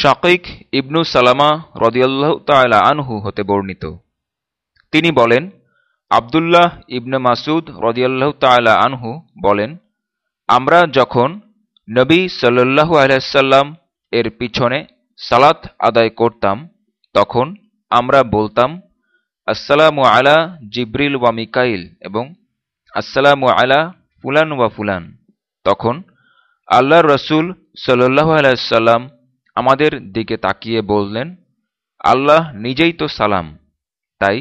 শাকিক ইবনু সালামা রদিয়াল্লাহ তালা আনহু হতে বর্ণিত। তিনি বলেন, আবদুল্লাহ ইবনে মাসুদ রদিয়াল্লাহ তালা আনহু বলেন, আমরা যখন নবী সাল্লু আলাইসাল্লাম এর পিছনে সালাত আদায় করতাম, তখন আমরা বলতাম, আসসালামু আলা জিব্রিল ওয়া মিকাইল এবং আসসালামু আলা ফুলান ওয়া ফুলান। তখন আল্লাহ রসুল সাল্লাহ আলাইসাল্লাম আমাদের দিকে তাকিয়ে বললেন, আল্লাহ নিজেই তো সালাম। তাই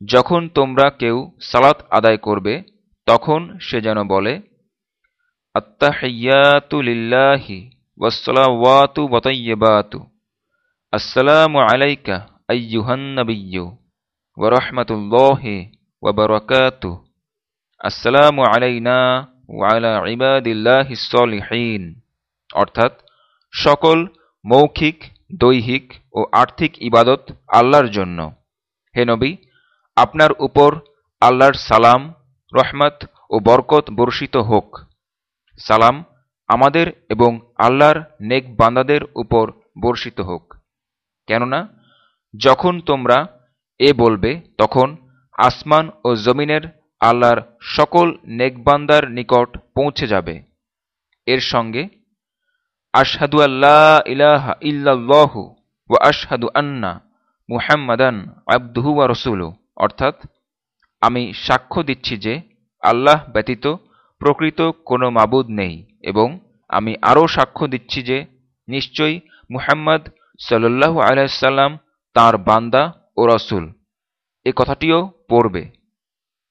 যখন তোমরা কেউ সালাত আদায় করবে, তখন সে যেন বলে আত্মাহিয়াতু লিল্লাহি ওয়াসসালাওয়াতু ওয়াতাইয়্যিবাতু আসসালামু আলাইকা আইয়ুহান নাবিয়্যু ওয়া রাহমাতুল্লাহি ওয়া বারাকাতুহু। আসসালামু আলাইনা ওয়া আলা ইবাদিল্লাহিস সলিহিন অর্থাৎ সকল মৌখিক, দৈহিক ও আর্থিক ইবাদত আল্লাহর জন্য। হে নবী, আপনার উপর আল্লাহর সালাম, রহমত ও বরকত বর্ষিত হোক। সালাম আমাদের এবং আল্লাহর নেক বান্দাদের উপর বর্ষিত হোক। কেননা, যখন তোমরা এ বলবে, তখন আসমান ও জমিনের আল্লাহর সকল নেকবান্দার নিকট পৌঁছে যাবে। এর সঙ্গে আশহাদু আল্লাহ ইলাহা ইল্লাল্লাহু ওয়া আশহাদু আন্না মুহাম্মাদান আবদুহু ওয়া রসুলু। অর্থাৎ, আমি সাক্ষ্য দিচ্ছি যে আল্লাহ ব্যতীত প্রকৃত কোনো মাবুদ নেই এবং আমি আরও সাক্ষ্য দিচ্ছি যে নিশ্চয়ই মুহাম্মদ সাল্লাল্লাহু আলাইসাল্লাম তাঁর বান্দা ও রসুল। এ কথাটিও পড়বে।